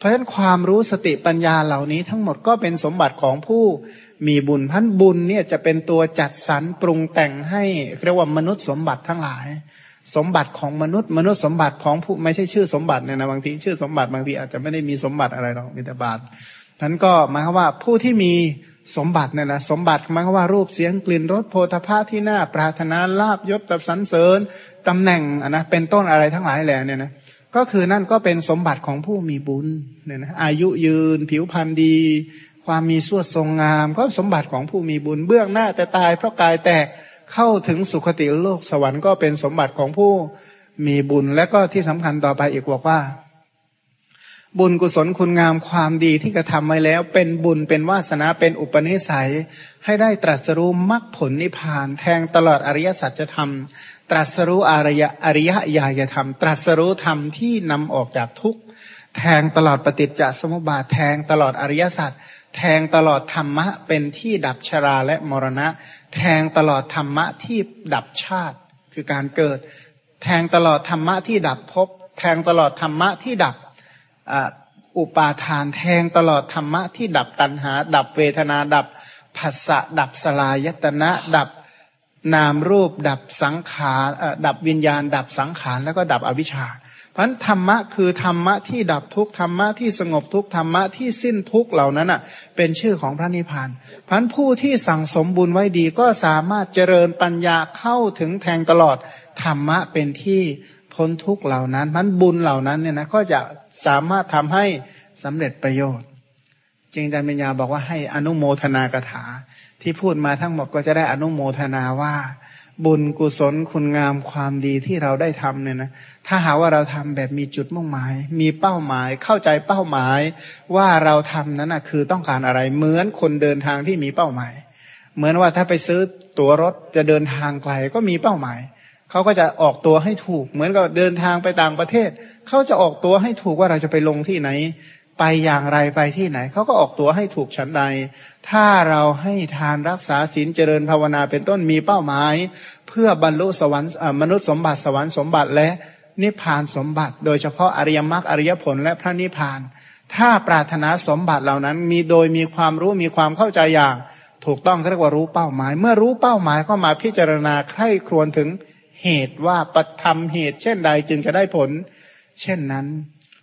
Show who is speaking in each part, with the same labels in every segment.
Speaker 1: เพราะฉะนั้นความรู้สติปัญญาเหล่านี้ทั้งหมดก็เป็นสมบัติของผู้มีบุญพันบุญเนี่ยจะเป็นตัวจัดสรรปรุงแต่งให้เรียกว่ามนุษย์สมบัติทั้งหลาย สมบัติของมนุษย์ มนุษย์สมบัติของผู้ไม่ใช่ชื่อสมบัติเนี่ยนะบางทีชื่อสมบัติบางทีอาจจะไม่ได้มีสมบัติอะไรหรอกมีแต่บาตนั้นก็หมายความว่าผู้ที่มีสมบัติเนี่ยนะสมบัติหมายความว่ารูปเสียงกลิ่นรสโพธาภาที่หน่าปรารถนาลาบยศตับสันเสริญตำแหน่งนะเป็นต้นอะไรทั้งหลายแหล่เนี่ยนะ ก็คือนั่นก็เป็นสมบัติของผู้มีบุญเนี่ยนะอายุยืน ผิวพรรณดี ความมีสวดทรงงาม ก็สมบัติของผู้มีบุญเบื้องหน้าแต่ตายเพราะกายแตกเข้าถึงสุคติโลกสวรรค์ก็เป็นสมบัติของผู้มีบุญและก็ที่สำคัญต่อไปอีกบอกว่า บุญกุศลคุณงามความดีที่กระทำไว้แล้ว เป็นบุญเป็นวาสนาเป็นอุปนิสัย ให้ได้ตรัสรู้มรรคผลนิพพาน แทงตลอดอริยสัจธรรม ตรัสรู้อริยอริยญาณธรรม ตรัสรู้ธรรมที่นำออกจากทุกข์แทงตลอดปฏิจจสมุปบาทแทงตลอดอริยสัจแทงตลอดธรรมะเป็นที่ดับชราและมรณะ แทงตลอดธรรมะที่ดับชาติคือการเกิด แทงตลอดธรรมะที่ดับภพแทงตลอดธรรมะที่ดับอุปาทาน แทงตลอดธรรมะที่ดับตัณหา ดับเวทนาดับผัสสะดับสลายตนะ ดับ นามรูปดับสังขารดับวิญญาณ ดับสังขารแล้วก็ดับอวิชชา เพันธรรมะคือธรรมะที่ดับทุกธรรมะที่สงบทุกธรรมะที่สิ้นทุกเหล่านั้นอะ เป็นชื่อของพระนิพพานพันผู้ที่สั่งสมบุญไว้ดีก็สามารถเจริญปัญญาเข้าถึงแทงตลอดธรรมะเป็นที่พ้นทุกเหล่านั้นพันบุญเหล่านั้นเนี่ยนะก็จะสามารถทำให้สำเร็จประโยชน์จริงอาจารย์ปัญญาบอกว่าให้อนุโมทนากถา ที่พูดมาทั้งหมดก็จะได้อนุโมทนาว่า บุญกุศลคุณงามความดีที่เราได้ทำเนี่ยนะถ้าหาว่าเราทำแบบมีจุดมุ่งหมาย มีเป้าหมายเข้าใจเป้าหมายว่าเราทำนั้นนะคือต้องการอะไรเหมือนคนเดินทางที่มีเป้าหมาย เหมือนว่าถ้าไปซื้อตั๋วรถจะเดินทางไกลก็มีเป้าหมายเขาก็จะออกตัวให้ถูก เหมือนกับเดินทางไปต่างประเทศ เขาจะออกตัวให้ถูกว่าเราจะไปลงที่ไหน ไปอย่างไรไปที่ไหน เขาก็ออกตัวให้ถูกฉันใด ถ้าเราให้ทานรักษาศีลเจริญภาวนาเป็นต้นมีเป้าหมาย เพื่อบรรลุสวรรค์มนุษย์สมบัติสวรรค์สมบัติและนิพพานสมบัติ โดยเฉพาะอริยมรรคอริยผลและพระนิพพาน ถ้าปรารถนาสมบัติเหล่านั้นมีโดยมีความรู้มีความเข้าใจอย่าง ถูกต้องเรียกว่ารู้เป้าหมาย เมื่อรู้เป้าหมายก็มาพิจารณาใคร่ครวญถึงเหตุว่าปฏิธรรมเหตุ เช่นใดจึงจะได้ผล เช่นนั้น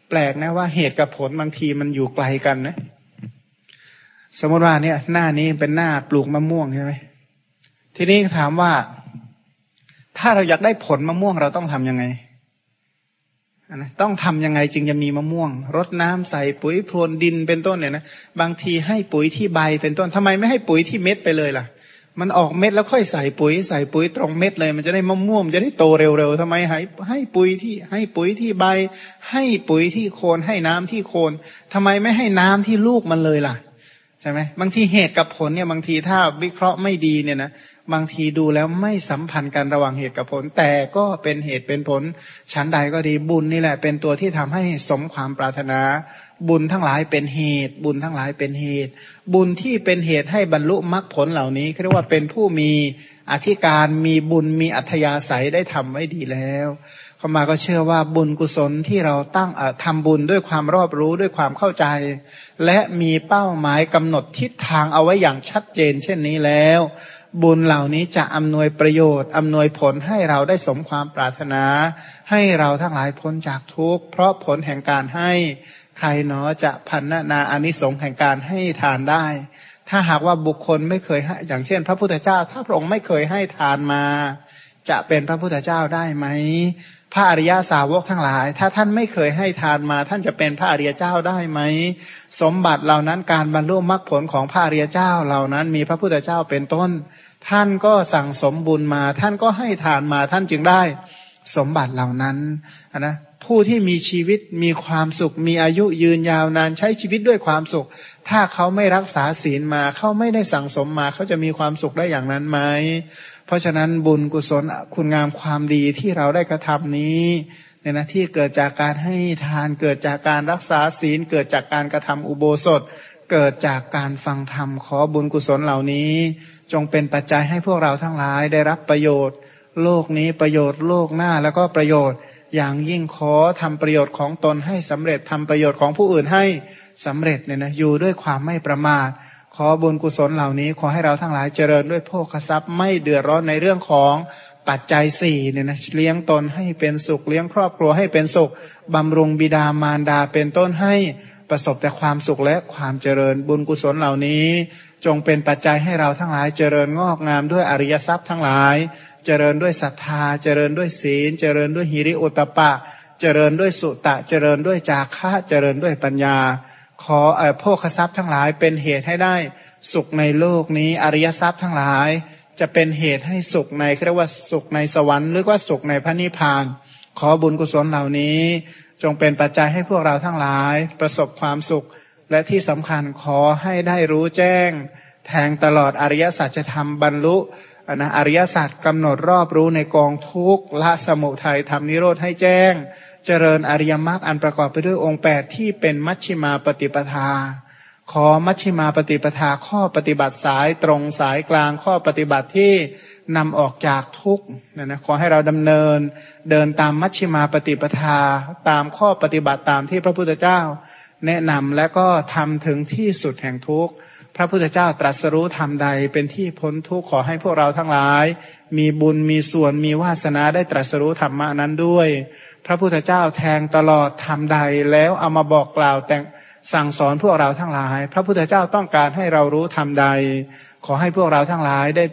Speaker 1: แปลกนะว่าเหตุกับผลบางทีมันอยู่ไกลกันนะ สมมติว่าเนี่ย หน้านี้เป็นหน้าปลูกมะม่วงใช่ไหมทีนี้ถามว่า ถ้าเราอยากได้ผลมะม่วงเราต้องทํำยังไงนะต้องทํำยังไงจึงจะมีมะม่วง รดน้ำใส่ปุ๋ยพรวนดินเป็นต้นเนี่ยนะบางทีให้ปุ๋ยที่ใบเป็นต้นทำไมไม่ให้ปุ๋ยที่เม็ดไปเลยล่ะ มันออกเม็ดแล้วค่อยใส่ปุ๋ย ใส่ปุ๋ยตรงเม็ดเลย มันจะได้มะม่วงจะได้โตเร็วๆทำไมให้ให้ปุ๋ยที่ให้ปุ๋ยที่ใบ ให้ปุ๋ยที่โคนให้น้ำที่โคนทำไมไม่ให้น้ำที่ลูกมันเลยล่ะใช่ไหมบางทีเหตุกับผลเนี่ยบางทีถ้าวิเคราะห์ไม่ดีเนี่ยนะ บางทีดูแล้วไม่สัมพันธ์กันระหว่างเหตุกับผล แต่ก็เป็นเหตุเป็นผลชั้นใดก็ดีบุญนี่แหละ เป็นตัวที่ทำให้สมความปรารถนา บุญทั้งหลายเป็นเหตุ บุญทั้งหลายเป็นเหตุ บุญที่เป็นเหตุให้บรรลุมรรคผลเหล่านี้เรียกว่าเป็นผู้มีอธิการมีบุญมีอัธยาศัยได้ทำไว้ดีแล้วเขามาก็เชื่อว่าบุญกุศลที่เราตั้งทำบุญด้วยความรอบรู้ด้วยความเข้าใจ และมีเป้าหมายกำหนดทิศทางเอาไว้อย่างชัดเจน เช่นนี้แล้ว บุญเหล่านี้จะอำนวยประโยชน์อำนวยผลให้เราได้สมความปรารถนา ให้เราทั้งหลายพ้นจากทุกข์เพราะผลแห่งการให้ใครเนาะจะพันนานาอนิสงส์แห่งการให้ทานได้ ถ้าหากว่าบุคคลไม่เคยให้อย่างเช่น พระพุทธเจ้า ถ้าพระองค์ไม่เคยให้ทานมา จะเป็นพระพุทธเจ้าได้ไหมพระอริยาสาวกทั้งหลาย ถ้าท่านไม่เคยให้ทานมา ท่านจะเป็นพระอริยเจ้าได้ไหม สมบัติเหล่านั้นการบรรลุมรรคผลของพระอริยเจ้าเหล่านั้นมีพระพุทธเจ้าเป็นต้น ท่านก็สั่งสมบุญมา ท่านก็ให้ทานมาท่านจึงได้สมบัติเหล่านั้นนะผู้ที่มีชีวิตมีความสุข มีอายุยืนยาวนานใช้ชีวิตด้วยความสุข ถ้าเขาไม่รักษาศีลมาเขาไม่ได้สั่งสมมาเขาจะมีความสุขได้อย่างนั้นไหมเพราะฉะนั้นบุญกุศลคุณงามความดีที่เราได้กระทำนี้เนี่ยนะที่เกิดจากการให้ทานเกิดจากการรักษาศีล เกิดจากการกระทำอุโบสถ เกิดจากการฟังธรรมขอบุญกุศลเหล่านี้ จงเป็นปัจจัยให้พวกเราทั้งหลายได้รับประโยชน์ โลกนี้ประโยชน์โลกหน้าแล้วก็ประโยชน์ อย่างยิ่งขอทำประโยชน์ของตนให้สำเร็จทำประโยชน์ของผู้อื่นให้สำเร็จเนี่ยนะอยู่ด้วยความไม่ประมาทขอบุญกุศลเหล่านี้ขอให้เราทั้งหลายเจริญด้วยโภคทรัพย์ไม่เดือดร้อนในเรื่องของปัจจัยสี่เนี่ยนะเลี้ยงตนให้เป็นสุขเลี้ยงครอบครัวให้เป็นสุขบำรุงบิดามารดาเป็นต้นให้ ประสบแต่ความสุขและความเจริญบุญกุศลเหล่านี้ จงเป็นปัจจัยให้เราทั้งหลายเจริญงอกงามด้วยอริยทรัพย์ทั้งหลาย เจริญด้วยศรัทธา เจริญด้วยศีล เจริญด้วยหิริโอตปะ เจริญด้วยสุตะ เจริญด้วยจาคะเจริญด้วยปัญญา ขอเอ่อโภคทรัพย์ทั้งหลายเป็นเหตุให้ได้สุขในโลกนี้อริยทรัพย์ทั้งหลาย จะเป็นเหตุให้สุขในเรียกว่าสุขในสวรรค์หรือว่าสุขในพระนิพพาน ขอบุญกุศลเหล่านี้ จงเป็นปัจจัยให้พวกเราทั้งหลาย ประสบความสุข และที่สำคัญขอให้ได้รู้แจ้ง แทงตลอดอริยสัจธรรมบรรลุนะอริยสัจกำหนดรอบรู้ในกองทุกขละสมุทัยทำนิโรธให้แจ้ง เจริญอริยมรรคอันประกอบไปด้วยองค์แปดที่เป็นมัชชิมาปฏิปทา ขอมัชชิมาปฏิปทาข้อปฏิบัติสายตรงสายกลางข้อปฏิบัติที่ นำออกจากทุกข์นะนะขอให้เราดำเนิน เดินตามมัชฌิมาปฏิปทา ตามข้อปฏิบัติตามที่พระพุทธเจ้า แนะนำและก็ทำถึงที่สุดแห่งทุกข์ พระพุทธเจ้าตรัสรู้ธรรมใดเป็นที่พ้นทุกข์ขอให้พวกเราทั้งหลาย มีบุญมีส่วนมีวาสนาได้ตรัสรู้ธรรมะนั้นด้วย พระพุทธเจ้าแทงตลอดธรรมใดแล้วเอามาบอกกล่าวแต่งสั่งสอนพวกเราทั้งหลาย พระพุทธเจ้าต้องการให้เรารู้ธรรมใด ขอให้พวกเราทั้งหลายได้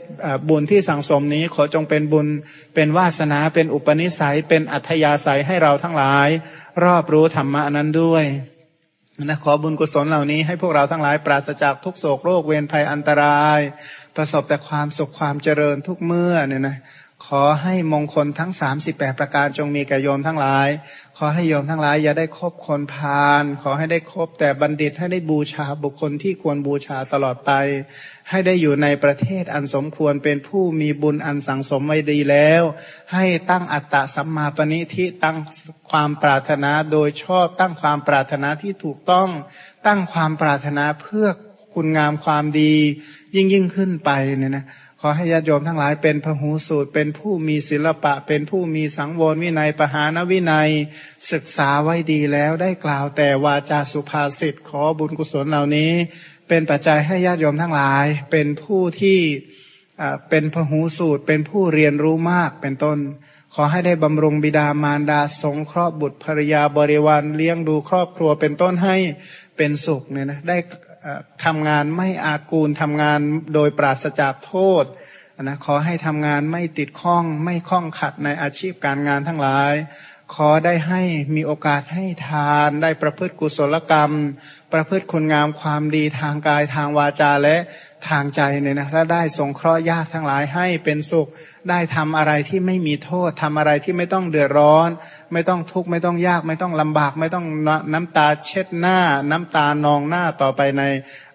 Speaker 1: บุญที่สั่งสมนี้ขอจงเป็นบุญเป็นวาสนาเป็นอุปนิสัยเป็นอัธยาศัยให้เราทั้งหลาย รอบรู้ธรรมะนั้นด้วย นะขอบุญกุศลเหล่านี้ให้พวกเราทั้งหลายปราศจากทุกโศกโรคเวรภัยอันตราย ประสบแต่ความสุขความเจริญทุกเมื่อเนี่ยนะ ขอให้มงคลทั้งสามสิบแปดประการจงมีแก่โยมทั้งหลาย ขอให้โยมทั้งหลาย อย่าได้คบคนพาลขอให้ได้คบแต่บัณฑิตให้ได้บูชาบุคคลที่ควรบูชาตลอดไป ให้ได้อยู่ในประเทศอันสมควรเป็นผู้มีบุญอันสังสมไว้ดีแล้ว ให้ตั้งอัตตะสัมมาปณิทิตั้งความปรารถนาโดยชอบตั้งความปรารถนาที่ถูกต้อง ตั้งความปรารถนาเพื่อคุณงามความดียิ่งยิ่งขึ้นไปเนี่ยนะ ขอให้ญาติโยมทั้งหลายเป็นพหูสูตร เป็นผู้มีศิลปะ เป็นผู้มีสังวรวินัยปหานวินัย ศึกษาไว้ดีแล้วได้กล่าวแต่วาจาสุภาษิตขอบุญกุศลเหล่านี้ เป็นปัจจัยให้ญาติโยมทั้งหลาย เป็นผู้ที่เป็นพหูสูตร เป็นผู้เรียนรู้มากเป็นต้น ขอให้ได้บำรุงบิดามารดาสงเคราะห์บุตรภรยาบริวารเลี้ยงดูครอบครัวเป็นต้นให้เป็นสุขเนี่ยนะได้ ทำงานไม่อากูลทำงานโดยปราศจากโทษนะขอให้ทำงานไม่ติดข้องไม่ข้องขัดในอาชีพการงานทั้งหลาย ขอได้ให้มีโอกาสให้ทานได้ประพฤติกุศลกรรม ประพฤติคุณงามความดีทางกายทางวาจาและ ทางใจเนี่ยนะและได้สงเคราะห์ญาติทั้งหลายให้เป็นสุข ได้ทำอะไรที่ไม่มีโทษทำอะไรที่ไม่ต้องเดือดร้อน ไม่ต้องทุกข์ไม่ต้องยาก ไม่ต้องลำบาก ไม่ต้องน้ำตาเช็ดหน้า น้ำตานองหน้าต่อไปใน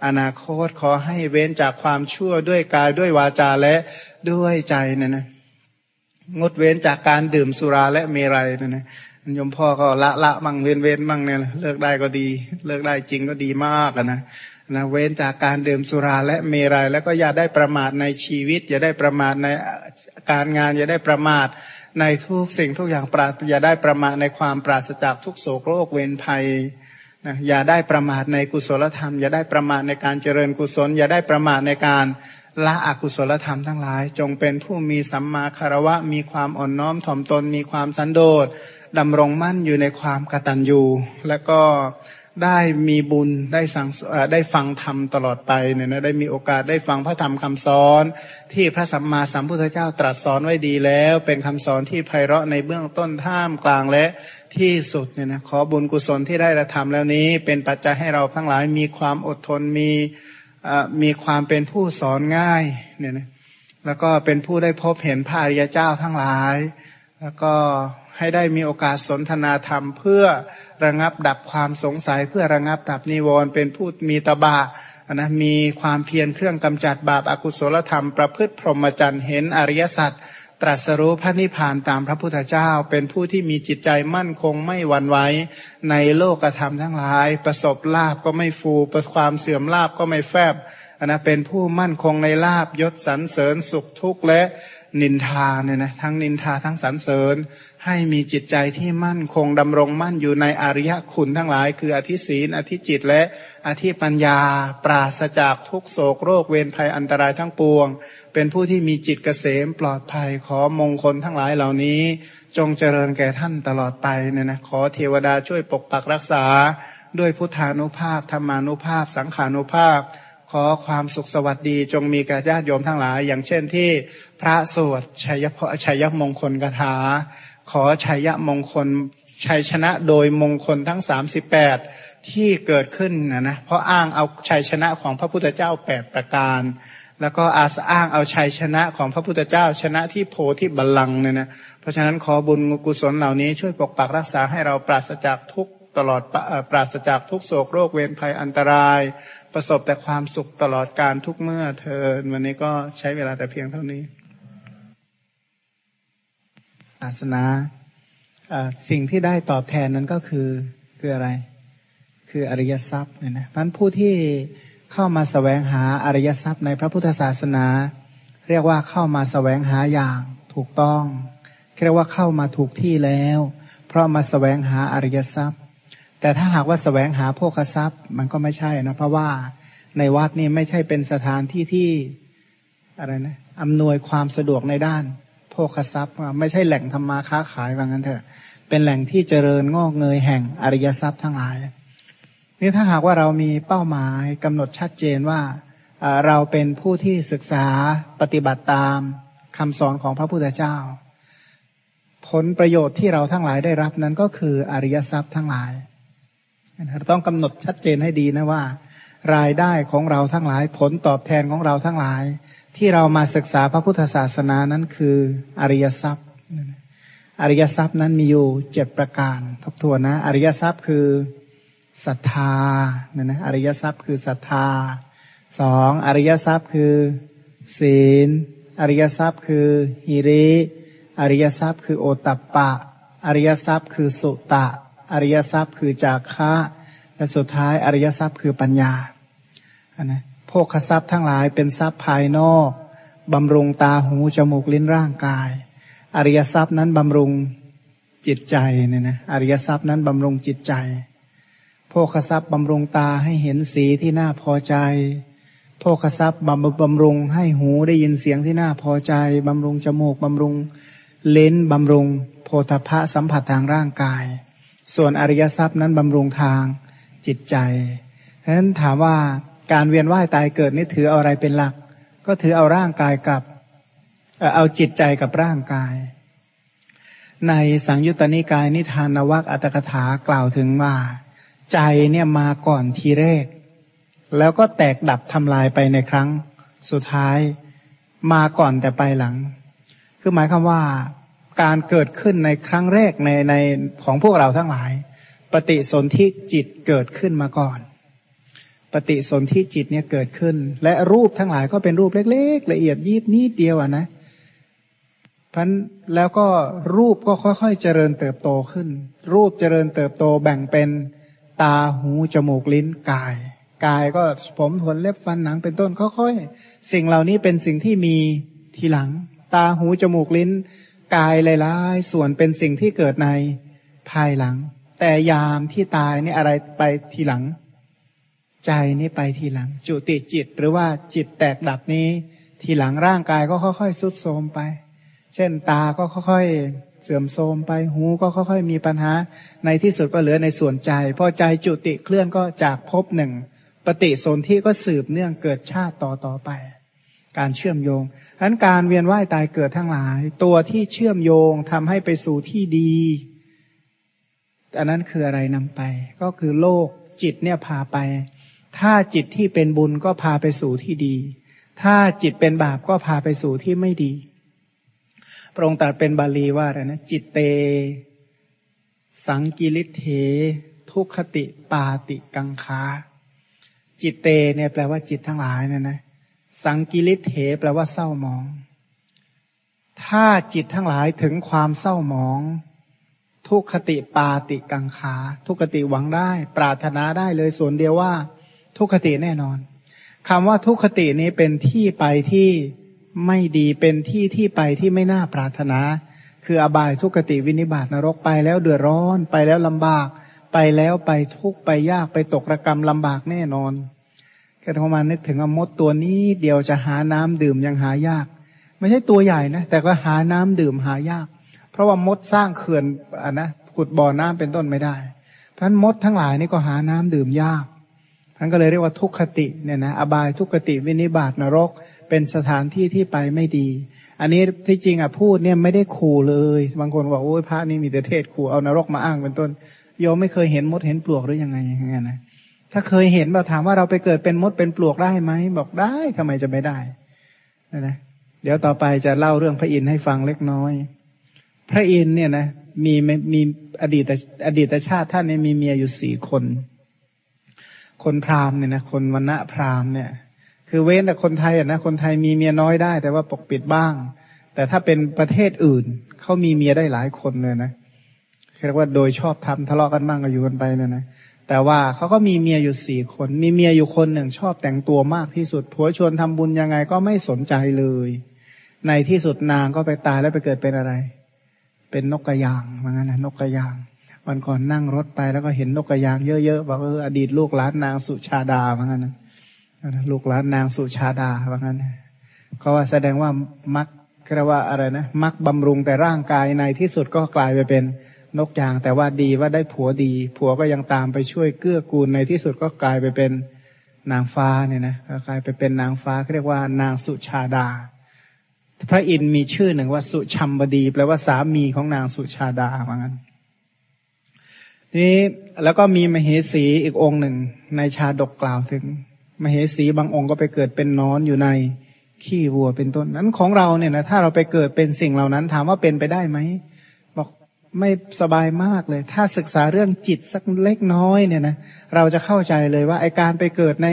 Speaker 1: อนาคตขอให้เว้นจากความชั่วด้วยกายด้วยวาจาและด้วยใจเนี่ยนะงดเว้นจากการดื่มสุราและเมรัยเนี่ยนะยมพ่อก็ละละมั่งเว้นเว้นมั่งเนี่ยเลิกได้ก็ดี เลิกได้จริงก็ดีมากนะ นะเว้นจากการดื่มสุราและเมรัยแล้วก็อย่าได้ประมาทในชีวิต อย่าได้ประมาทในการงาน อย่าได้ประมาทในทุกสิ่งทุกอย่างปราอย่าได้ประมาทในความปราศจากทุกโศกโรคเวรภัยนะอย่าได้ประมาทในกุศลธรรม อย่าได้ประมาทในการเจริญกุศล อย่าได้ประมาทในการละอกุศลธรรมทั้งหลาย จงเป็นผู้มีสัมมาคารวะ มีความอ่อนน้อมถ่อมตน มีความสันโดษดำรงมั่นอยู่ในความกตัญญูและก็ ได้มีบุญได้สังได้ฟังธรรมตลอดไปเนี่ยนะได้มีโอกาสได้ฟังพระธรรมคำสอน ที่พระสัมมาสัมพุทธเจ้าตรัสสอนไว้ดีแล้ว เป็นคำสอนที่ไพเราะในเบื้องต้นท่ามกลางและที่สุดเนี่ยนะขอบุญกุศลที่ได้กระทำแล้วนี้ เป็นปัจจัยให้เราทั้งหลายมีความอดทนมีมีความเป็นผู้สอนง่ายเนี่ยนะแล้วก็เป็นผู้ได้พบเห็นพระอริยเจ้าทั้งหลาย แล้วก็ให้ได้มีโอกาสสนทนาธรรม เพื่อระงับดับความสงสัย เพื่อระงับดับนิวรณ์เป็นผู้มีตบะนะมีความเพียรเครื่องกำจัดบาปอากุศลธรรม ประพฤติพรหมจรรย์เห็นอริยสัจตรัสรู้พระนิพพานตามพระพุทธเจ้า เป็นผู้ที่มีจิตใจมั่นคงไม่หวั่นไหวในโลกธรรมทั้งหลาย ประสบลาบก็ไม่ฟู ประความเสื่อมลาบก็ไม่แฟบนะเป็นผู้มั่นคงในลาบยศสรรเสริญสุขทุกข์และ นินทาเนี่ยนะทั้งนินทาทั้งสรรเสริญ ให้มีจิตใจที่มั่นคงดำรงมั่นอยู่ในอริยคุณทั้งหลาย คืออธิศีลอธิจิตและอธิปัญญา ปราศจากทุกโศกโรคเวรภัยอันตรายทั้งปวง เป็นผู้ที่มีจิตเกษมปลอดภัยขอมงคลทั้งหลายเหล่านี้ จงเจริญแก่ท่านตลอดไปเนี่ยนะขอเทวดาช่วยปกปักรักษา ด้วยพุทธานุภาพธรรมานุภาพ สังขานุภาพ ขอความสุขสวัสดีจงมีแก่ญาติโยมทั้งหลาย อย่างเช่นที่พระสวดชัยพชัยมงคลกถา ขอชัยมงคลชัยชนะโดยมงคลทั้งสามสิบแปดที่เกิดขึ้นนะนะเพราะอ้างเอาชัยชนะของพระพุทธเจ้าแปดประการ แล้วก็อาสอ้างเอาชัยชนะของพระพุทธเจ้าชนะที่โพธิบัลลังก์เนี่ยนะเพราะฉะนั้นขอบุญกุศลเหล่านี้ช่วยปกปักรักษาให้เราปราศจากทุก ตลอดปราศจากทุกโศกโรคเวรภัยอันตราย ประสบแต่ความสุขตลอดการทุกเมื่อเธอวันนี้ก็ใช้เวลาแต่เพียงเท่านี้ อาสนะสิ่งที่ได้ตอบแทนนั้นก็คือคืออะไร คืออริยทรัพย์เนี่ยนะพันผู้ที่เข้ามาสแสวงหาอริยทรัพย์ในพระพุทธศาสนา เรียกว่าเข้ามาสแสวงหาอย่างถูกต้องเรียกว่าเข้ามาถูกที่แล้ว เพราะมาสแสวงหาอริยทรัพย์ แต่ถ้าหากว่าสแสวงหาโภคทรัพย์มันก็ไม่ใช่นะเพราะว่าในวัดนี่ไม่ใช่เป็นสถานที่ที่อะไรนะอำนวยความสะดวกในด้านโภคทรัพย์ไม่ใช่แหล่งทำมาค้าขายว่างั้นเถอะ เป็นแหล่งที่เจริญงอกเงยแห่งอริยทรัพย์ทั้งหลายนี่ถ้าหากว่าเรามีเป้าหมายกำหนดชัดเจนว่าเราเป็นผู้ที่ศึกษาปฏิบัติตามคำสอนของพระพุทธเจ้า ผลประโยชน์ที่เราทั้งหลายได้รับนั้นก็คืออริยทรัพย์ทั้งหลาย ต้องกำหนดชัดเจนให้ดีนะว่า รายได้ของเราทั้งหลาย ผลตอบแทนของเราทั้งหลาย ที่เรามาศึกษาพระพุทธศาสนานั้นคืออริยทรัพย์ อริยทรัพย์นั้นมีอยู่เจ็ดประการทบทวนนะ อริยทรัพย์คือศรัทธาเนี่ยนะอริยทรัพย์คือศรัทธาสองอริยทรัพย์คือ ศีล อริยทรัพย์คือหิริ อริยทรัพย์คือโอตัปปะ อริยทรัพย์คือสุตะ อริยทรัพย์คือจากคะและสุดท้ายอริยทรัพย์คือปัญญาอันนะโภคทรัพย์ทั้งหลายเป็นทรัพย์ภายนอกบำรุงตาหูจมูกลิ้นร่างกาย อริยทรัพย์นั้นบำรุงจิตใจเนี่ยนะอริยทรัพย์นั้นบำรุงจิตใจโภคทรัพย์บำรุงตาให้เห็นสีที่น่าพอใจโภคทรัพย์บำบำรุงให้หูได้ยินเสียงที่น่าพอใจบำรุงจมูกบำรุงเลนบำรุงโพธพะสัมผัสทางร่างกาย ส่วนอริยทรัพย์นั้นบำรุงทางจิตใจฉะนั้นถามว่าการเวียนว่ายตายเกิดนี่ถือเอาอะไรเป็นหลัก ก็ถือเอาร่างกายกับเอาจิตใจกับร่างกาย ในสังยุตตนิกายนิทานวักอัตถกถากล่าวถึงว่า ใจเนี่ยมาก่อนทีแรก แล้วก็แตกดับทำลายไปในครั้งสุดท้ายมาก่อนแต่ไปหลัง คือหมายความว่า การเกิดขึ้นในครั้งแรกในในของพวกเราทั้งหลาย ปฏิสนธิจิตเกิดขึ้นมาก่อน ปฏิสนธิจิตเนี่ยเกิดขึ้น และรูปทั้งหลายก็เป็นรูปเล็ก ๆ ละเอียดยิบนิดเดียวอะนะพันแล้วก็รูปก็ค่อยๆเจริญเติบโตขึ้น รูปเจริญเติบโตแบ่งเป็นตาหูจมูกลิ้นกาย กายก็ผมขนเล็บฟันหนังเป็นต้นค่อยๆสิ่งเหล่านี้เป็นสิ่งที่มีทีหลัง ตาหูจมูกลิ้น กายหลายๆส่วนเป็นสิ่งที่เกิดในภายหลัง แต่ยามที่ตายนี่อะไรไปทีหลัง ใจนี่ไปทีหลัง จุติจิตหรือว่าจิตแตกดับนี้ ทีหลังร่างกายก็ค่อยๆสุดโทมไป เช่นตาก็ค่อยๆเสื่อมโทมไปหูก็ค่อยๆมีปัญหา ในที่สุดก็เหลือในส่วนใจพอใจจุติเคลื่อนก็จากภพหนึ่งปฏิสนธิก็สืบเนื่องเกิดชาติต่อต่อไป การเชื่อมโยงฉะนั้นการเวียนว่ายตายเกิดทั้งหลาย ตัวที่เชื่อมโยงทำให้ไปสู่ที่ดี อันนั้นคืออะไรนำไป ก็คือโลกจิตเนี่ยพาไป ถ้าจิตที่เป็นบุญก็พาไปสู่ที่ดี ถ้าจิตเป็นบาปก็พาไปสู่ที่ไม่ดี พระองค์ตรัสเป็นบาลีว่าอะไรนะจิตเต สังกิริเท ทุกขติปาติกังคาจิตเตเนี่ยแปลว่าจิตทั้งหลายเนี่ยนะ สังกิริเถแปลว่าเศร้ามอง ถ้าจิตทั้งหลายถึงความเศร้าหมอง ทุกขติปาติกังขา ทุกขติหวังได้ ปรารถนาได้เลยส่วนเดียวว่า ทุกขติแน่นอนคำว่าทุกขตินี้เป็นที่ไปที่ไม่ดีเป็นที่ที่ไปที่ไม่น่าปรารถนา คืออบายทุกขติวินิบาตนรกไปแล้วเดือดร้อน ไปแล้วลำบาก ไปแล้วไปทุกไปยากไปตกระกรรมลำบากแน่นอน ก็ทมานึกถึงมดตัวนี้เดียวจะหาน้ำดื่มยังหายาก ไม่ใช่ตัวใหญ่นะ แต่ก็หาน้ำดื่มหายาก เพราะว่ามดสร้างเขื่อนอะนะขุดบ่อน้ำเป็นต้นไม่ได้เพรานมดทั้งหลายนี่ก็หาน้ำดื่มยากท่านก็เลยเรียกว่าทุกขติเนี่ยนะอบายทุกขติวินิบาตนรก เป็นสถานที่ที่ไปไม่ดี อันนี้ที่จริงอะพูดเนี่ยไม่ได้ขู่เลย บางคนบอกโอ้ยพระนี่มีแต่เทศขู่เอานรกมาอ้างเป็นต้นโยมไม่เคยเห็นมดเห็นปลวกหรือยังไงอย่างเงี้ยนะ ถ้าเคยเห็นเราถามว่าเราไปเกิดเป็นมดเป็นปลวกได้ไหมบอกได้ทำไมจะไม่ได้นะนะเดี๋ยวต่อไปจะเล่าเรื่องพระอินทร์ให้ฟังเล็กน้อย พระอินทร์เนี่ยนะมีมีอดีตอดีตชาติท่านเนี่ยมีเมียอยู่สี่คน คนพราหมณ์เนี่ยนะคนวันณะพราหมณ์เนี่ย คือเว้นแต่คนไทยอะนะคนไทยมีเมียน้อยได้ แต่ว่าปกปิดบ้าง แต่ถ้าเป็นประเทศอื่นเขามีเมียได้หลายคนเลยนะเรียกว่าโดยชอบทำทะเลาะกันบ้างก็อยู่กันไปเนี่ยนะ แต่ว่าเขาก็มีเมียอยู่สี่คน มีเมียอยู่คนหนึ่งชอบแต่งตัวมากที่สุดผัวชวนทำบุญยังไงก็ไม่สนใจเลย ในที่สุดนางก็ไปตายแล้วไปเกิดเป็นอะไร เป็นนกกระยางเหมือนกันนะนกกระยาง วันก่อนนั่งรถไปแล้วก็เห็นนกกระยางเยอะๆบอกเอออดีตลูกหลานนางสุชาดาเหมือนกันนะลูกหลานนางสุชาดาเหมือนกันเขาว่าแสดงว่ามักเรียกว่าอะไรนะมักบำรุงแต่ร่างกายในที่สุดก็กลายไปเป็น นกยาง แต่ว่าดีว่าได้ผัวดี ผัวก็ยังตามไปช่วยเกื้อกูลในที่สุดก็กลายไปเป็นนางฟ้าเนี่ยนะก็กลายไปเป็นนางฟ้าเรียกว่านางสุชาดา พระอินทร์มีชื่อหนึ่งว่าสุชัมบดีแปลว่าสามีของนางสุชาดาว่างั้นนี้แล้วก็มีมเหสีอีกองค์หนึ่ง ในชาดกกล่าวถึง มเหสีบางองค์ก็ไปเกิดเป็นนอนอยู่ในขี้วัวเป็นต้นนั้นของเราเนี่ยนะถ้าเราไปเกิดเป็นสิ่งเหล่านั้น ถามว่าเป็นไปได้ไหม ไม่สบายมากเลย ถ้าศึกษาเรื่องจิตสักเล็กน้อยเนี่ยนะเราจะเข้าใจเลยว่าไอการไปเกิดใน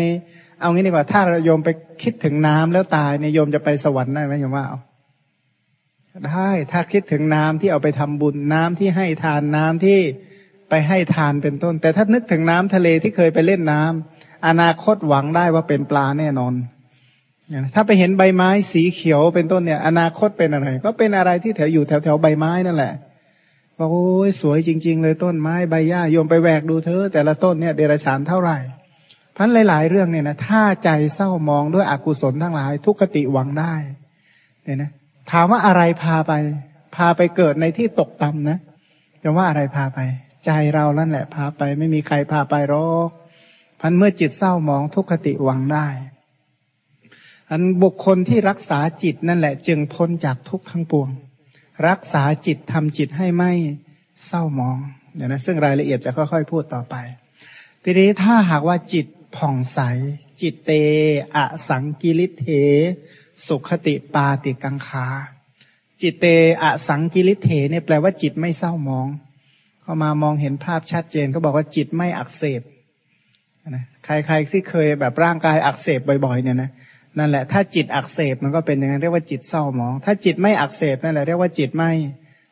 Speaker 1: เอางี้ดีกว่า ถ้าโยมไปคิดถึงน้ำแล้วตายเนี่ยโยมจะไปสวรรค์ได้ไหมโยมว่าเอาได้ถ้าคิดถึงน้ำที่เอาไปทำบุญน้ำที่ให้ทานน้ำที่ไปให้ทานเป็นต้น แต่ถ้านึกถึงน้ำทะเลที่เคยไปเล่นน้ำอนาคตหวังได้ว่าเป็นปลาแน่นอนถ้าไปเห็นใบไม้สีเขียวเป็นต้นเนี่ย อนาคตเป็นอะไร ก็เป็นอะไรที่แถวอยู่แถวแถวใบไม้นั่นแหละ บอกโอ้ยสวยจริง ๆ เลยต้นไม้ใบหญ้าโยมไปแหวกดูเธอแต่ละต้นเนี่ยเดรัจฉานเท่าไหร่พันหลาย ๆ เรื่องเนี่ยนะถ้าใจเศร้ามองด้วยอกุศลทั้งหลาย ทุกขติหวังได้เนี่ยนะถามว่าอะไรพาไป พาไปเกิดในที่ตกต่ำนะจะว่าอะไรพาไป ใจเรานั่นแหละพาไป ไม่มีใครพาไปหรอกพันเมื่อจิตเศร้ามองทุกขติหวังได้ อันบุคคลที่รักษาจิตนั่นแหละ จึงพ้นจากทุกข์ทั้งปวง รักษาจิตทำจิตให้ไม่เศร้ามองเดี๋ยวนะซึ่งรายละเอียดจะค่อยๆ พูดต่อไป ทีนี้ถ้าหากว่าจิตผ่องใส จิตเตอสังกิริเท สุขติปาติกังขาจิตเตอสังกิริเทเนี่ยแปลว่าจิตไม่เศร้ามอง เข้ามามองเห็นภาพชัดเจนก็บอกว่าจิตไม่อักเสบนะใครๆที่เคยแบบร่างกายอักเสบบ่อยๆ เนี่ยนะ นั่นแหละ ถ้าจิตอักเสบมันก็เป็นอย่างนั้นเรียกว่าจิตเศร้าหมอง ถ้าจิตไม่อักเสบนั่นแหละเรียกว่าจิตไม่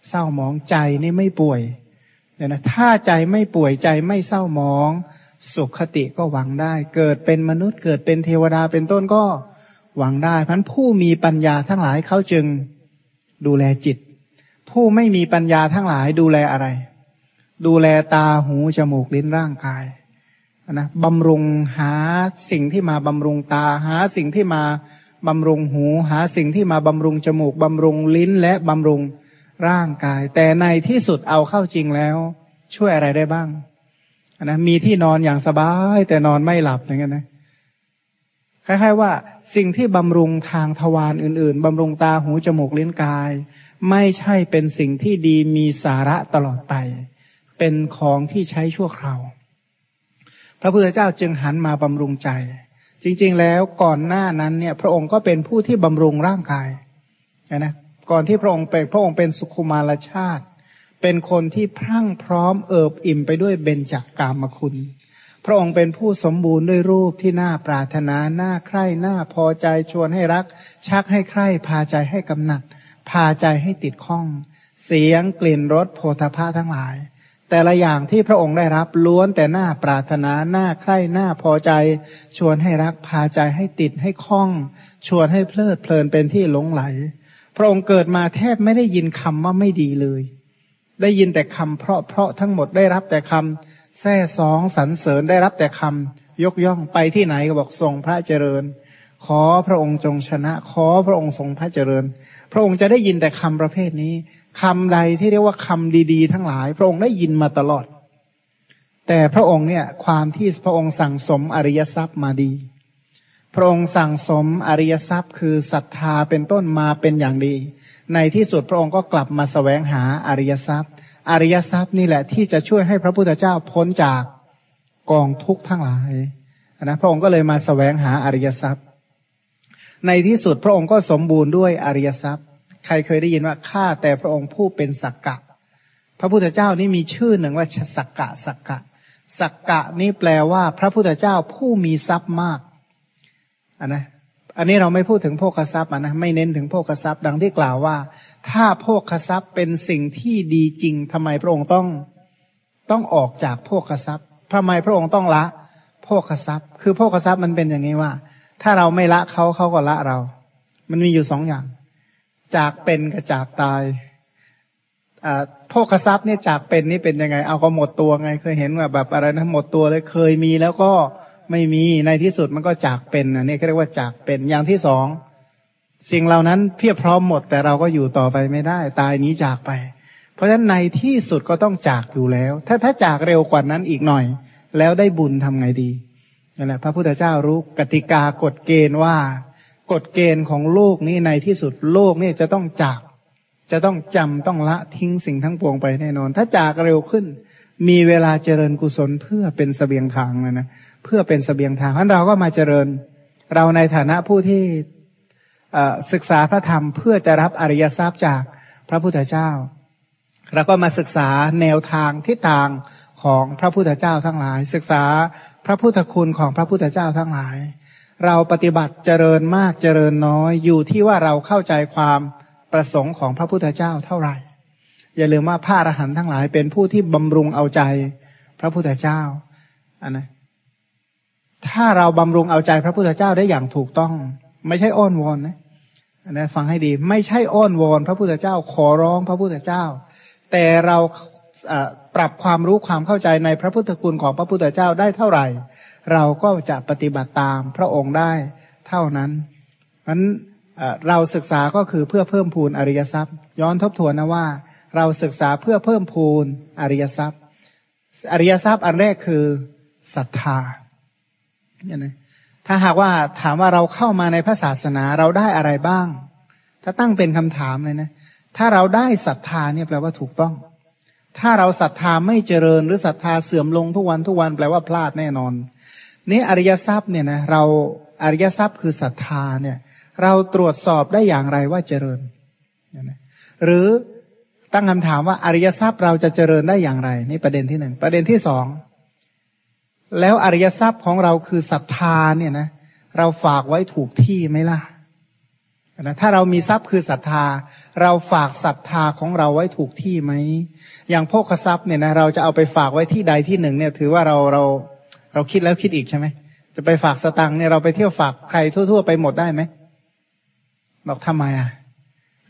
Speaker 1: เศร้าหมองใจนี่ไม่ป่วยเนี่ยนะถ้าใจไม่ป่วยใจไม่เศร้าหมอง สุขคติก็หวังได้ เกิดเป็นมนุษย์เกิดเป็นเทวดาเป็นต้นก็หวังได้พันผู้มีปัญญาทั้งหลายเขาจึงดูแลจิต ผู้ไม่มีปัญญาทั้งหลายดูแลอะไร ดูแลตาหูจมูกลิ้นร่างกาย นะบำรุงหาสิ่งที่มาบำรุงตา หาสิ่งที่มาบำรุงหู หาสิ่งที่มาบำรุงจมูกบำรุงลิ้นและบำรุงร่างกาย แต่ในที่สุดเอาเข้าจริงแล้ว ช่วยอะไรได้บ้างนะมีที่นอนอย่างสบาย แต่นอนไม่หลับอย่างเงี้ยนะคล้ายๆว่าสิ่งที่บำรุงทางทวารอื่น ๆบำรุงตาหูจมูกลิ้นกาย ไม่ใช่เป็นสิ่งที่ดีมีสาระตลอดไป เป็นของที่ใช้ชั่วคราว พระพุทธเจ้าจึงหันมาบำรุงใจ จริงๆแล้วก่อนหน้านั้นเนี่ย พระองค์ก็เป็นผู้ที่บำรุงร่างกายนะก่อนที่พระองค์เป็นพระองค์เป็นสุขุมารชาติ เป็นคนที่พรั่งพร้อมเอิบอิ่มไปด้วยเบญจากกามคุณ พระองค์เป็นผู้สมบูรณ์ด้วยรูปที่น่าปรารถนาน่าใคร่น่าพอใจชวนให้รัก ชักให้ใคร่พาใจให้กำหนัด พาใจให้ติดข้อง เสียงกลิ่นรสโพธาภาทั้งหลาย แต่ละอย่างที่พระองค์ได้รับล้วนแต่หน้าปรารถนาหน้าใคร่หน้าพอใจ ชวนให้รักพาใจให้ติดให้คล้อง ชวนให้เพลิดเพลินเป็นที่หลงไหล พระองค์เกิดมาแทบไม่ได้ยินคำว่าไม่ดีเลย ได้ยินแต่คำเพราะเพราะทั้งหมดได้รับแต่คำแท้สองสรรเสริญได้รับแต่คำยกย่องไปที่ไหนก็บอกทรงพระเจริญ ขอพระองค์จงชนะ ขอพระองค์ทรงพระเจริญ พระองค์จะได้ยินแต่คำประเภทนี้ คำใดที่เรียกว่าคำดีๆ ทั้งหลาย พระองค์ได้ยินมาตลอด แต่พระองค์เนี่ย ความที่พระองค์สั่งสมอริยทรัพย์มาดี พระองค์สั่งสมอริยทรัพย์ คือศรัทธาเป็นต้นมาเป็นอย่างดี ในที่สุดพระองค์ก็กลับมาสแสวงหาอริยทรัพย์ อริยทรัพย์นี่แหละที่จะช่วยให้พระพุทธเจ้าพ้นจากกองทุกข์ทั้งหลายนะพระองค์ก็เลยมาสแสวงหาอริยทรัพย์ ในที่สุดพระองค์ก็สมบูรณ์ด้วยอริยทรัพย์ ใครเคยได้ยินว่าข้าแต่พระองค์ผู้เป็นสักกะ พระพุทธเจ้านี่มีชื่อหนึ่งว่าสักกะสักกะ สักกะนี่แปลว่า พระพุทธเจ้าผู้มีทรัพย์มากอันนะอันนี้เราไม่พูดถึงโภคทรัพย์นะไม่เน้นถึงโภคทรัพย์ดังที่กล่าวว่า ถ้าโภคทรัพย์เป็นสิ่งที่ดีจริงทำไมพระองค์ต้องต้องออกจากโภคทรัพย์ทำไมพระองค์ต้องละโภคทรัพย์ คือโภคทรัพย์มันเป็นอย่างนี้ว่า ถ้าเราไม่ละเขาเขาก็ละเรา มันมีอยู่สองอย่าง จากเป็นกับจากตายอ่าโภคทรัพย์เนี่ยจากเป็นนี่เป็นยังไง เอาก็หมดตัวไง เคยเห็นว่าแบบอะไรนะหมดตัวเลยเคยมีแล้วก็ไม่มีในที่สุดมันก็จากเป็นอันนี้เรียกว่าจากเป็นอย่างที่สองสิ่งเหล่านั้นเพียบพร้อมหมดแต่เราก็อยู่ต่อไปไม่ได้ ตายนี้จากไป เพราะฉะนั้นในที่สุดก็ต้องจากอยู่แล้ว ถ้าถ้าจากเร็วกว่านั้นอีกหน่อย แล้วได้บุญทำไงดีนั่นแหละพระพุทธเจ้ารู้กติกากฎเกณฑ์ว่า กฎเกณฑ์ของโลกนี้ในที่สุดโลกนี่จะต้องจาก จะต้องจำต้องละทิ้งสิ่งทั้งปวงไปแน่นอน ถ้าจากเร็วขึ้น มีเวลาเจริญกุศลเพื่อเป็นสเสบียงทางนะนะเพื่อเป็นสเสบียงทางเพราะเราก็มาเจริญ เราในฐานะผู้ที่ศึกษาพระธรรมเพื่อจะรับอริยทรัพย์จากพระพุทธเจ้าเราก็มาศึกษาแนวทางทิศทางของพระพุทธเจ้าทั้งหลาย ศึกษาพระพุทธคุณของพระพุทธเจ้าทั้งหลาย เราปฏิบัติเจริญมากเจริญน้อย อยู่ที่ว่าเราเข้าใจความประสงค์ของพระพุทธเจ้าเท่าไหร่ อย่าลืมว่าพระอรหันต์ทั้งหลายเป็นผู้ที่บำรุงเอาใจพระพุทธเจ้าอันนะถ้าเราบำรุงเอาใจพระพุทธเจ้าได้อย่างถูกต้อง ไม่ใช่อ้อนวอนนะอันนะฟังให้ดี ไม่ใช่อ้อนวอน พระพุทธเจ้าขอร้องพระพุทธเจ้า แต่เราปรับความรู้ความเข้าใจในพระพุทธคุณของพระพุทธเจ้าได้เท่าไหร่ เราก็จะปฏิบัติตามพระองค์ได้เท่านั้นนั้นเราศึกษาก็คือเพื่อเพิ่มพูนอริยทรัพย์ ย้อนทบทวนนะว่า เราศึกษาเพื่อเพิ่มพูนอริยทรัพย์ อริยทรัพย์อันแรกคือศรัทธาเนี่ยนะถ้าหากว่าถามว่าเราเข้ามาในพระศาสนาเราได้อะไรบ้าง ถ้าตั้งเป็นคำถามเลยนะ ถ้าเราได้ศรัทธาเนี่ยแปลว่าถูกต้อง ถ้าเราศรัทธาไม่เจริญหรือศรัทธาเสื่อมลงทุกวันทุกวันแปลว่าพลาดแน่นอน นี่อริยทรัพย์เนี่ยนะเราอริยทรัพย์คือศรัทธาเนี่ย เราตรวจสอบได้อย่างไรว่าเจริญหรือตั้งคำถามว่าอริยทรัพย์เราจะเจริญได้อย่างไร นี่ประเด็นที่หนึ่งประเด็นที่สองแล้วอริยทรัพย์ของเราคือศรัทธาเนี่ยนะเราฝากไว้ถูกที่ไหมล่ะนะถ้าเรามีทรัพย์คือศรัทธา เราฝากศรัทธาของเราไว้ถูกที่ไหมอย่างพกทรัพย์เนี่ยนะเราจะเอาไปฝากไว้ที่ใดที่หนึ่งเนี่ย ถือว่าเราเรา เราคิดแล้วคิดอีกใช่ไหมจะไปฝากสตังค์เนี่ยเราไปเที่ยวฝากใครทั่ว ๆ ไปหมดได้ไหมบอกทำไมอะ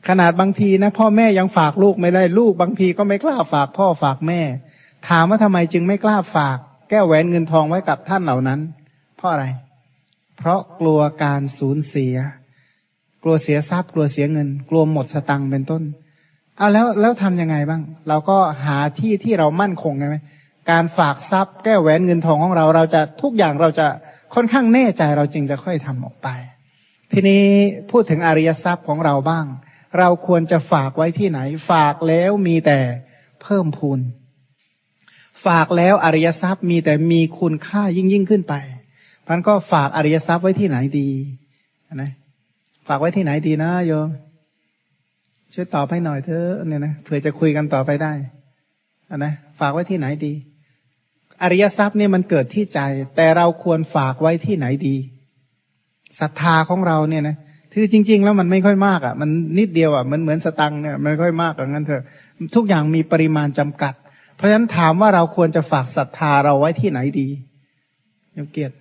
Speaker 1: ขนาดบางทีนะพ่อแม่ยังฝากลูกไม่ได้ลูกบางทีก็ไม่กล้าฝากพ่อฝากแม่ ถามว่าทำไมจึงไม่กล้าฝาก แก้วแหวนเงินทองไว้กับท่านเหล่านั้น เพราะอะไร เพราะกลัวการสูญเสีย กลัวเสียทรัพย์ กลัวเสียเงิน กลัวหมดสตังค์เป็นต้นเอาแล้วแล้วทำยังไงบ้าง เราก็หาที่ที่เรามั่นคงไงไหม การฝากทรัพย์แก้แหวนเงินทองของเราเราจะทุกอย่างเราจะค่อนข้างแน่ใจเราจึงจะค่อยทำออกไป ทีนี้พูดถึงอริยทรัพย์ของเราบ้าง เราควรจะฝากไว้ที่ไหน ฝากแล้วมีแต่เพิ่มพูน ฝากแล้วอริยทรัพย์มีแต่มีคุณค่ายิ่งยิ่งขึ้นไปพันก็ฝากอริยทรัพย์ไว้ที่ไหนดีนะฝากไว้ที่ไหนดีนะโยมช่วยตอบให้หน่อยเถอะเนี่ยนะเผื่อจะคุยกันต่อไปได้นะฝากไว้ที่ไหนดี อริยทรัพย์เนี่ยมันเกิดที่ใจ แต่เราควรฝากไว้ที่ไหนดีศรัทธาของเราเนี่ยนะคือจริง ๆ แล้วมันไม่ค่อยมากอะ่ะ มันนิดเดียวอะ่ะมันเหมือนสตังเนี่ยมันไม่ค่อยมากอย่างนั้นเถอะทุกอย่างมีปริมาณจำกัด เพราะฉะนั้นถามว่าเราควรจะฝากศรัทธาเราไว้ที่ไหนดียมเกียรติ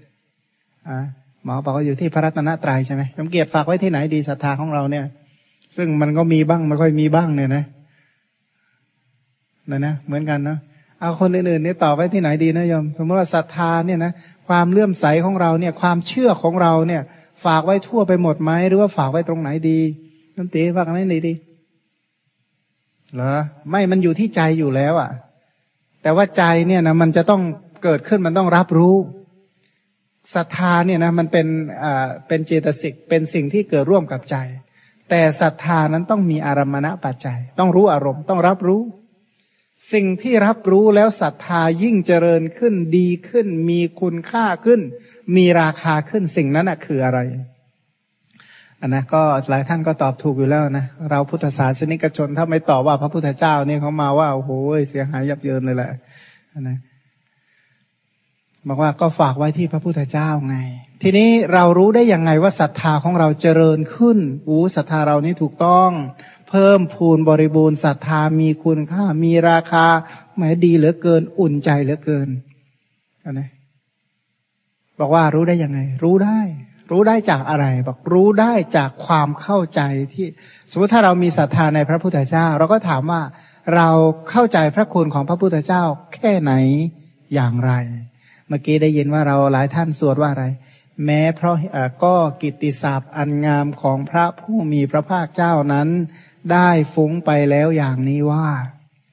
Speaker 1: อ่าหมอบอกว่าอยู่ที่พระรัตนตรัยใช่ไหมยมเกียรติฝากไว้ที่ไหนดีศรัทธาของเราเนี่ย ซึ่งมันก็มีบ้างไม่ค่อยมีบ้างเนี่ยนะนะนะเหมือนกันเนาะ เอาคนอื่นๆนี่ตอบไว้ที่ไหนดีนะโยม สมมติว่าศรัทธาเนี่ยนะความเลื่อมใสของเราเนี่ย ความเชื่อของเราเนี่ย ฝากไว้ทั่วไปหมดไหมหรือว่าฝากไว้ตรงไหนดีน้ำตีฝากไว้ไหนดีดีเหรอไม่มันอยู่ที่ใจอยู่แล้วอะ่ะ แต่ว่าใจเนี่ยนะมันจะต้องเกิดขึ้นมันต้องรับรู้ศรัทธาเนี่ยนะมันเป็นอ่าเป็นเจตสิกเป็นสิ่งที่เกิดร่วมกับใจ แต่ศรัทธานั้นต้องมีอารมณะปัจจัย ต้องรู้อารมณ์ต้องรับรู้ สิ่งที่รับรู้แล้วศรัทธายิ่งเจริญขึ้นดีขึ้น มีคุณค่าขึ้น มีราคาขึ้นสิ่งนั้นคืออะไรอันนะก็หลายท่านก็ตอบถูกอยู่แล้วนะเราพุทธศาสนิกชนถ้าไม่ตอบว่าพระพุทธเจ้าเนี่ยเขามาว่าโอ้โหเสียหายยับเยินเลยแหละนะบอกว่าก็ฝากไว้ที่พระพุทธเจ้าไง ทีนี้เรารู้ได้ยังไงว่าศรัทธาของเราเจริญขึ้นอู้ศรัทธาเรานี่ถูกต้อง พิ่มพูนบริบูรณ์ศรัทธามีคุณค่า มีราคาหมายดีเหลือเกิน อุ่นใจเหลือเกินนนี้บอกว่ารู้ได้ยังไง รู้ได้ รู้ได้จากอะไร บอกรู้ได้จากความเข้าใจที่ สมมติถ้าเรามีศรัทธาในพระพุทธเจ้า เราก็ถามว่าเราเข้าใจพระคุณของพระพุทธเจ้า แค่ไหนอย่างไร เมื่อกี้ได้ยินว่าเราหลายท่านสวดว่าอะไร แม้เพราะก็กิตติศัพท์อันงามของพระผู้มีพระภาคเจ้านั้น ได้ฟุ้งไปแล้วอย่างนี้ว่า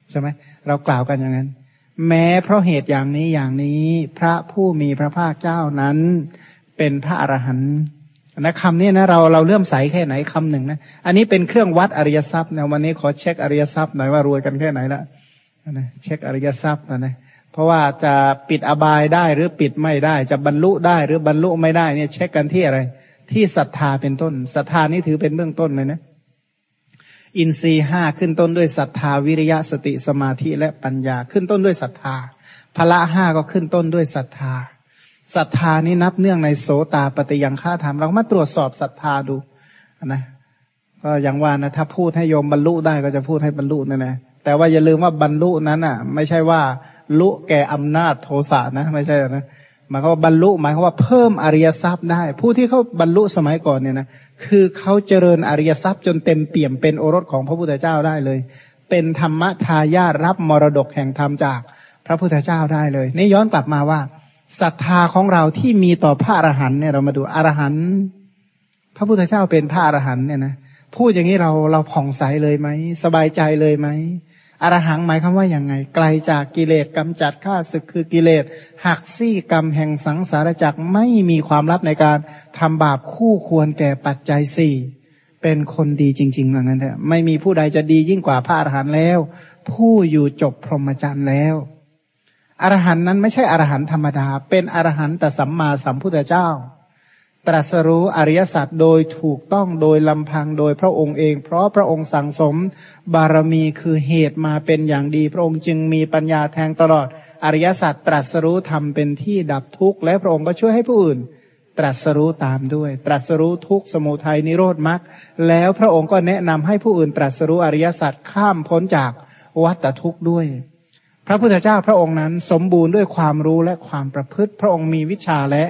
Speaker 1: ใช่ไหมเรากล่าวกันอย่างนั้น แม้เพราะเหตุอย่างนี้อย่างนี้ พระผู้มีพระภาคเจ้านั้น เป็นพระอรหันต์นะคำนี้นะเราเราเลื่อมใสแค่ไหนคำหนึ่งนะอันนี้เป็นเครื่องวัดอริยทรัพย์นะวันนี้ขอเช็คอริยทรัพย์หน่อยว่ารวยกันแค่ไหนละนะเช็คอริยทรัพย์นะนะเพราะว่าจะปิดอบายได้หรือปิดไม่ได้ จะบรรลุได้หรือบรรลุไม่ได้เนี่ยเช็คกันที่อะไร ที่ศรัทธาเป็นต้นศรัทธานี่ถือเป็นเบื้องต้นเลยนะ อินทรีห้าขึ้นต้นด้วยศรัทธาวิริยะสติสมาธิและปัญญาขึ้นต้นด้วยศรัทธาพละห้าก็ขึ้นต้นด้วยศรัทธาศรัทธานี้นับเนื่องในโสตาปฏิยังฆาธรรมเรามาตรวจสอบศรัทธาดูนะก็อย่างว่านะถ้าพูดให้โยมบรรลุได้ก็จะพูดให้บรรลุนั่นแหละแต่ว่าอย่าลืมว่าบรรลุนั้นอะ ไม่ใช่ว่าลุแก่อำนาจโทสะนะ ไม่ใช่นะ หมายความว่าบรรลุหมายความว่าเพิ่มอริยทรัพย์ได้ ผู้ที่เขาบรรลุสมัยก่อนเนี่ยนะคือเขาเจริญอริยทรัพย์จนเต็มเปี่ยมเป็นโอรสของพระพุทธเจ้าได้เลย เป็นธรรมทายาทรับมรดกแห่งธรรมจากพระพุทธเจ้าได้เลย นี่ย้อนกลับมาว่าศรัทธาของเราที่มีต่อพระอรหันต์เนี่ยเรามาดูอรหันต์พระพุทธเจ้าเป็นพระอรหันต์เนี่ยนะพูดอย่างนี้เราเราผ่องใสเลยไหมสบายใจเลยไหม อรหังหมายคำว่าอย่างไง ไกลจากกิเลสกำจัดข้าศึกคือกิเลสหักซี่กรรมแห่งสังสารจักรไม่มีความลับในการทำบาปคู่ควรแก่ปัจจัยสี่เป็นคนดีจริงๆเหมือนกันเถอะไม่มีผู้ใดจะดียิ่งกว่าพระอรหันต์แล้ว ผู้อยู่จบพรหมจรรย์แล้วอรหันต์นั้นไม่ใช่อรหันต์ธรรมดา เป็นอรหันต์แต่สัมมาสัมพุทธเจ้า ตรัสรู้อริยสัจโดยถูกต้องโดยลำพังโดยพระองค์เอง เพราะพระองค์สั่งสมบารมีคือเหตุมาเป็นอย่างดี พระองค์จึงมีปัญญาแทงตลอด อริยสัจตรัสรู้ทำเป็นที่ดับทุกข์และพระองค์ก็ช่วยให้ผู้อื่น ตรัสรู้ตามด้วย ตรัสรู้ทุกสมุทัยนิโรธมรรคแล้วพระองค์ก็แนะนำให้ผู้อื่นตรัสรู้อริยสัจข้ามพ้นจากวัฏทุกข์ด้วย พระพุทธเจ้าพระองค์นั้นสมบูรณ์ด้วยความรู้และความประพฤติ พระองค์มีวิชาและ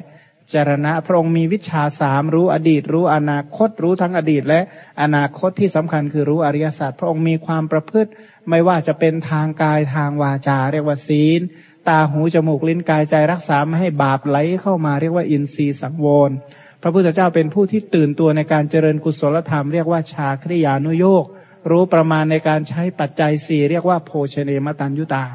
Speaker 1: จารณะพระองค์มีวิชาสามรู้อดีต รู้อนาคตรู้ทั้งอดีต และอนาคตที่สำคัญคือรู้อริยสัจพระองค์มีความประพฤติ ไม่ว่าจะเป็นทางกายทางวาจา เรียกว่าศีล ตาหูจมูกลิ้นกายใจรักษาไม่ให้บาปไหลเข้ามาเรียกว่าอินทรีย์สังวรพระพุทธเจ้าเป็นผู้ที่ตื่นตัวในการเจริญกุศลธรรมเรียกว่าชาคริยานุโยกรู้ประมาณในการใช้ปัจจัยสี่เรียกว่าโภชเนมตันยุตา